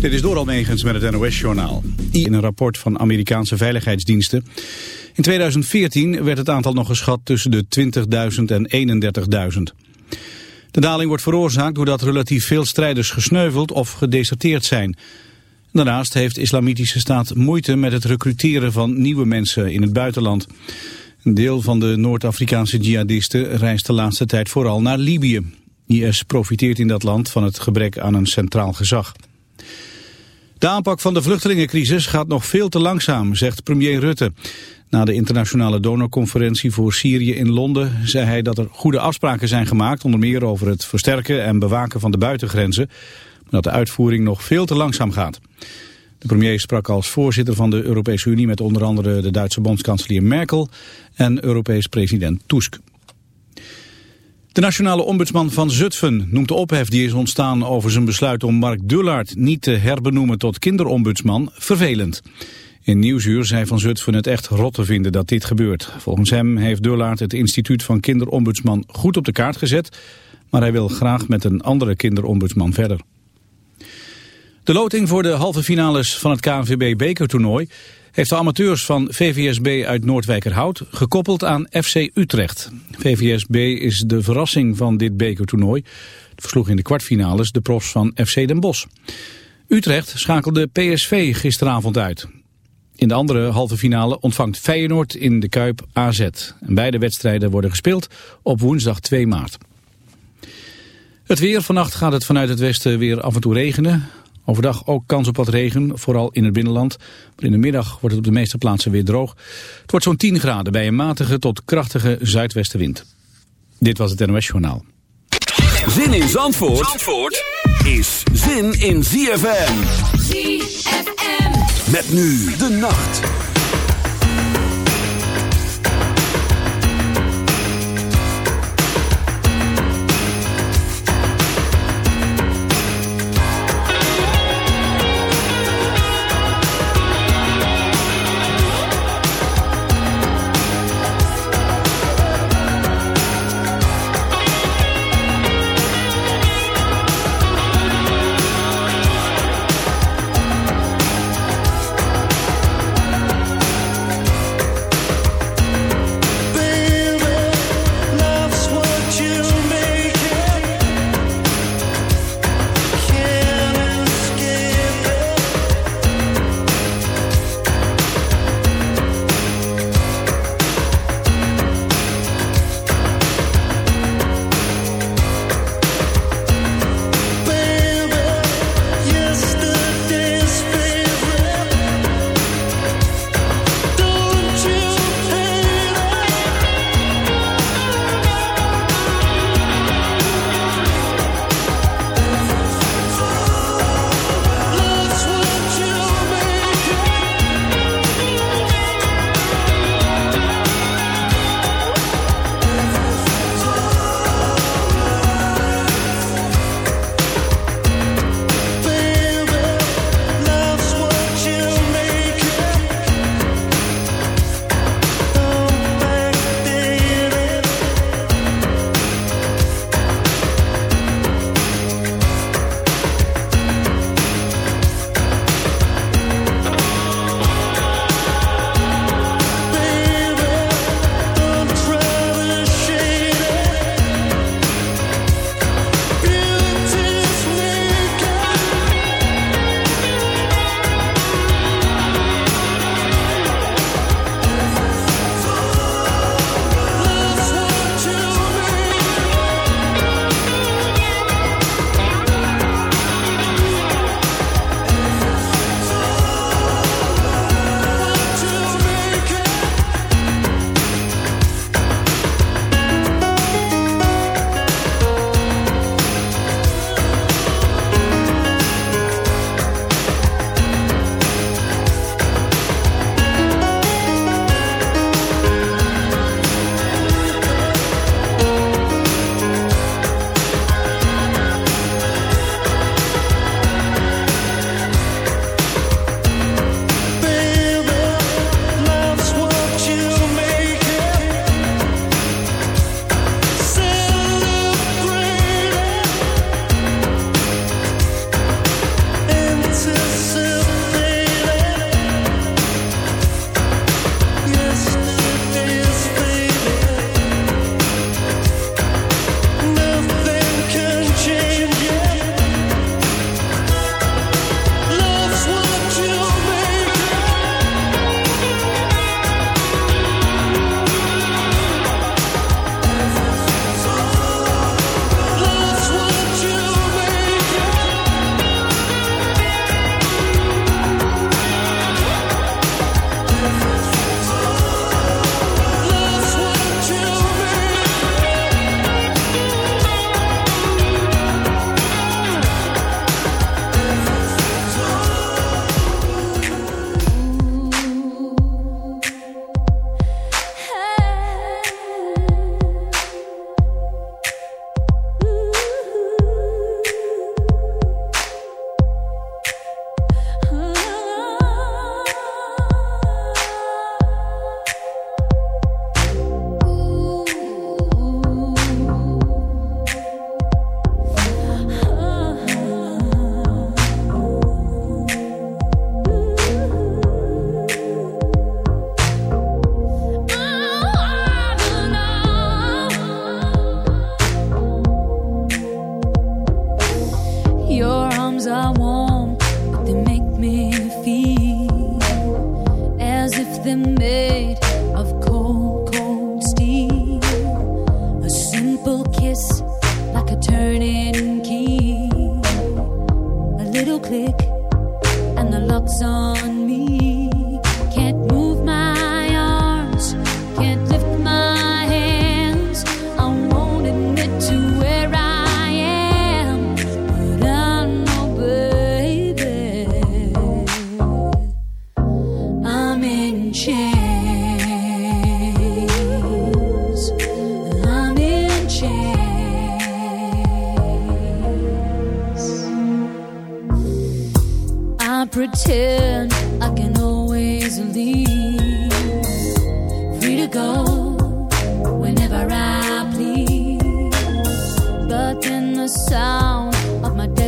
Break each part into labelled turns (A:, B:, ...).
A: Dit is door Almegens met het NOS-journaal. In een rapport van Amerikaanse veiligheidsdiensten. In 2014 werd het aantal nog geschat tussen de 20.000 en 31.000. De daling wordt veroorzaakt doordat relatief veel strijders gesneuveld of gedeserteerd zijn. Daarnaast heeft Islamitische Staat moeite met het recruteren van nieuwe mensen in het buitenland. Een deel van de Noord-Afrikaanse jihadisten reist de laatste tijd vooral naar Libië. IS profiteert in dat land van het gebrek aan een centraal gezag. De aanpak van de vluchtelingencrisis gaat nog veel te langzaam, zegt premier Rutte. Na de internationale donorconferentie voor Syrië in Londen zei hij dat er goede afspraken zijn gemaakt, onder meer over het versterken en bewaken van de buitengrenzen, maar dat de uitvoering nog veel te langzaam gaat. De premier sprak als voorzitter van de Europese Unie met onder andere de Duitse bondskanselier Merkel en Europees president Tusk. De nationale ombudsman van Zutphen noemt de ophef die is ontstaan over zijn besluit om Mark Dullaert niet te herbenoemen tot kinderombudsman vervelend. In Nieuwsuur zei Van Zutphen het echt rot te vinden dat dit gebeurt. Volgens hem heeft Dullaert het instituut van kinderombudsman goed op de kaart gezet, maar hij wil graag met een andere kinderombudsman verder. De loting voor de halve finales van het KNVB bekertoernooi heeft de amateurs van VVSB uit Noordwijkerhout gekoppeld aan FC Utrecht. VVSB is de verrassing van dit bekertoernooi. Het versloeg in de kwartfinales de profs van FC Den Bosch. Utrecht schakelde PSV gisteravond uit. In de andere halve finale ontvangt Feyenoord in de Kuip AZ. En beide wedstrijden worden gespeeld op woensdag 2 maart. Het weer. Vannacht gaat het vanuit het westen weer af en toe regenen. Overdag ook kans op wat regen, vooral in het binnenland. Maar in de middag wordt het op de meeste plaatsen weer droog. Het wordt zo'n 10 graden bij een matige tot krachtige zuidwestenwind. Dit was het NOS Journaal.
B: Zin in Zandvoort, Zandvoort is zin in ZFM.
C: ZFM.
B: Met nu de nacht.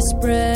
C: spread.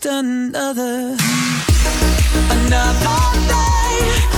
C: just another, another day.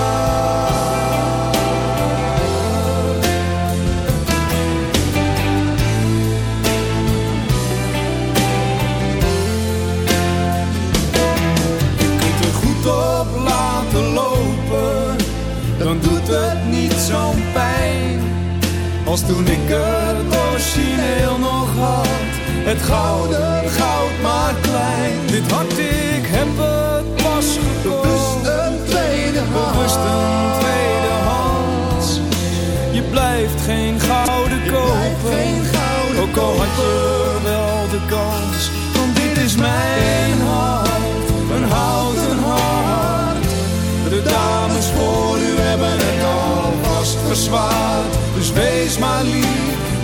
D: Als toen ik het origineel nog had. Het gouden goud maar klein. Dit hart ik heb het pas gekocht. Bewust een tweede hand Bewust een tweede hand. Je blijft geen gouden kopen. geen gouden Ook al had je wel de kans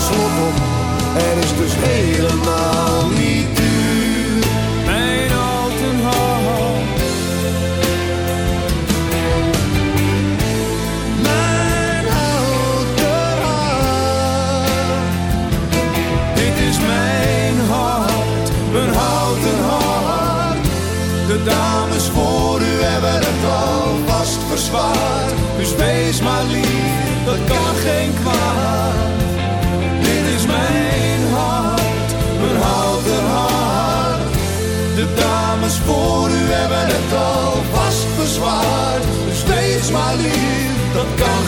D: Slot op, er is dus helemaal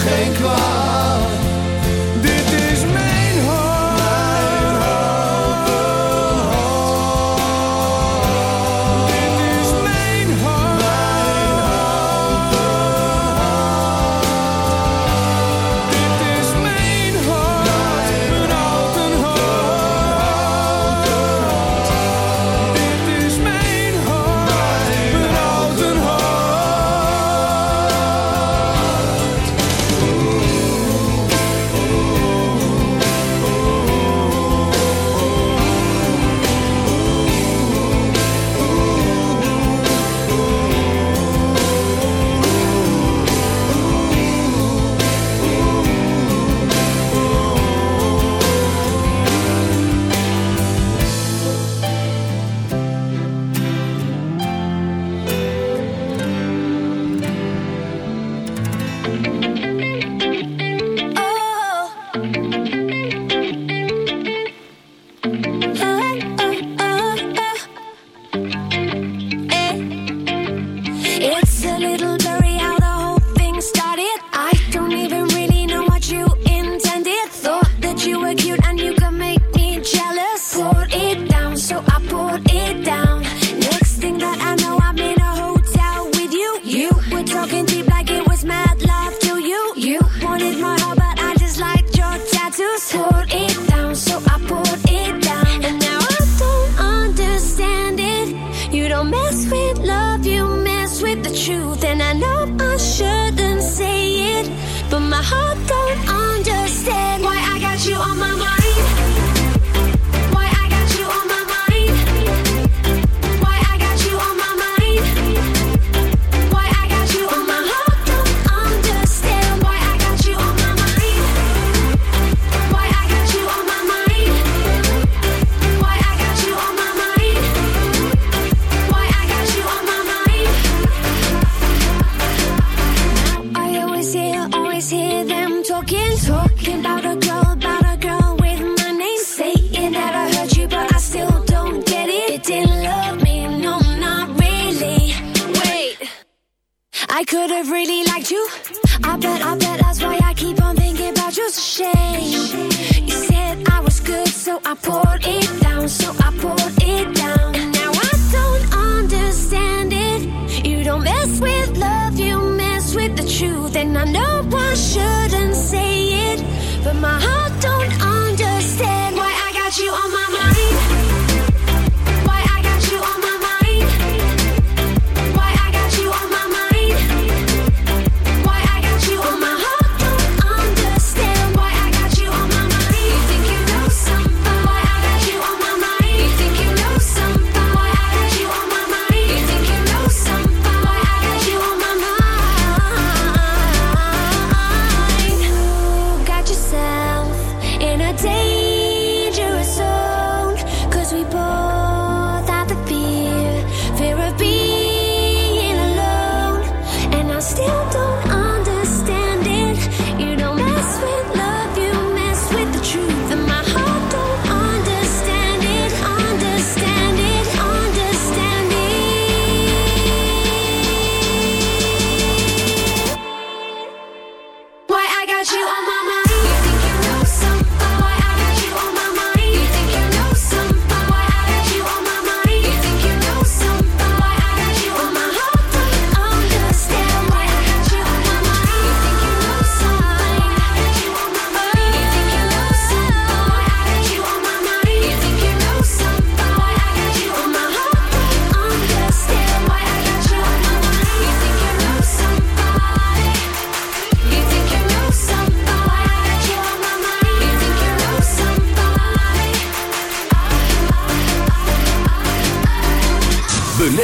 D: geen
E: have really liked you. I bet I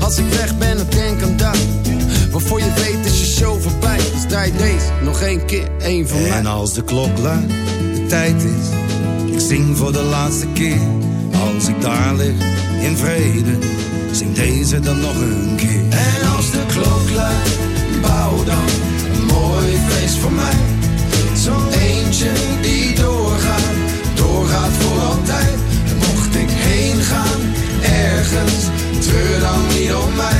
F: Als ik weg ben, dan denk aan dat. Waarvoor je weet is je show voorbij. Dus draai deze nog één keer, één voor mij.
G: En als de klok luidt, de tijd is. Ik zing voor de laatste keer. Als ik daar lig, in vrede. Zing deze dan nog een keer.
D: En als de klok luidt, bouw dan een mooi feest voor mij. Zo'n eentje die treur dan niet om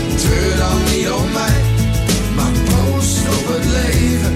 G: treur dan niet om mij. Maar proost op het leven,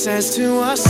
B: says to us